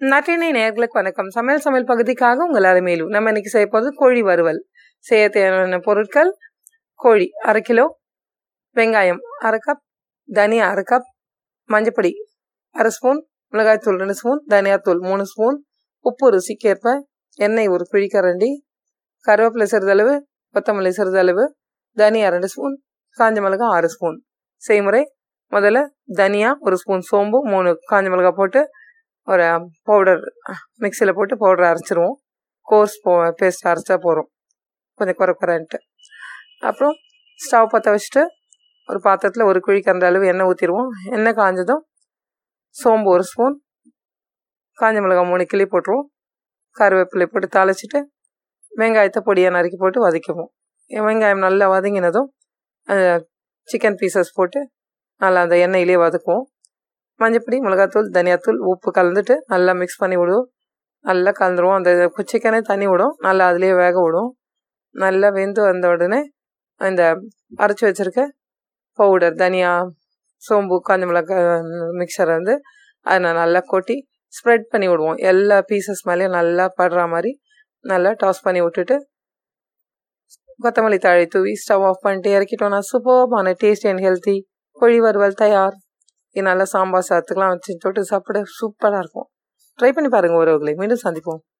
நட்டினை நேர்களுக்கு வணக்கம். சமையல் சமையல் பகுதிக்காக உங்கள் மேலும் நம்ம இன்னைக்கு செய்ய போகிறது கோழி வறுவல். செய்ய தேவையான பொருட்கள் கோழி அரை கிலோ வெங்காயம் அரை கப் தனியா அரை கப் மஞ்சப்பொடி அரை ஸ்பூன் மிளகாய்த்தூள் ரெண்டு ஸ்பூன் தனியாத்தூள் மூணு ஸ்பூன் உப்பு ருசிக்கேற்ப எண்ணெய் ஒரு பிழிக்கரண்டி கருவேப்பிலை சிறிதளவு கொத்தமல்லி சிறிதளவு தனியா ரெண்டு ஸ்பூன் காஞ்ச மிளகாய் ஆறு ஸ்பூன் செய்முறை முதல்ல தனியா ஒரு ஸ்பூன் சோம்பு மூணு காஞ்ச மிளகாய் போட்டு ஒரு பவுடர் மிக்சியில் போட்டு பவுடர் அரைச்சிருவோம். கோர்ஸ் போ பேஸ்ட் அரைச்சா போகிறோம் கொஞ்சம் குறை குறைன்ட்டு. அப்புறம் ஸ்டவ் பற்ற வச்சுட்டு ஒரு பாத்திரத்தில் ஒரு குழி கந்த அளவு எண்ணெய் ஊற்றிடுவோம் எண்ணெய் காஞ்சதும் சோம்பு ஒரு ஸ்பூன் காஞ்ச மிளகாய் மூணு கிளி போட்டுருவோம். கருவேப்பிலை போட்டு தாளிச்சிட்டு வெங்காயத்தை பொடியாக நறுக்கி போட்டு வதக்குவோம் வெங்காயம் நல்லா வதங்கினதும் சிக்கன் பீசஸ் போட்டு நல்லா அந்த எண்ணெயிலே வதக்குவோம். மஞ்சப்பொடி மிளகாத்தூள் தனியாத்தூள் உப்பு கலந்துட்டு நல்லா மிக்ஸ் பண்ணி விடுவோம். நல்லா கலந்துருவோம். அந்த சிக்கனே தண்ணி விடும். நல்லா அதுலேயே வேக விடும் நல்லா வெந்து வந்த உடனே இந்த அரைச்சி வச்சுருக்க பவுடர் தனியா சோம்பு காஞ்ச மிளகா மிக்சரை வந்து அதை நல்லா கொட்டி ஸ்ப்ரெட் பண்ணி விடுவோம். எல்லா பீசஸ் மேலேயும் நல்லா படுற மாதிரி நல்லா டாஸ் பண்ணி விட்டுட்டு கொத்தமல்லி தாழை தூவி ஸ்டவ் ஆஃப் பண்ணிட்டு இறக்கிட்டோம்னா சூப்பர்பான டேஸ்டி அண்ட் ஹெல்த்தி கோழி வறுவல் தயார். நல்லா சாம்பார் சாத்துக்கெலாம் வச்சு தொட்டு சாப்பிட சூப்பராக இருக்கும். ட்ரை பண்ணி பாருங்கள் ஒருவர்களை மீண்டும் சந்திப்போம்.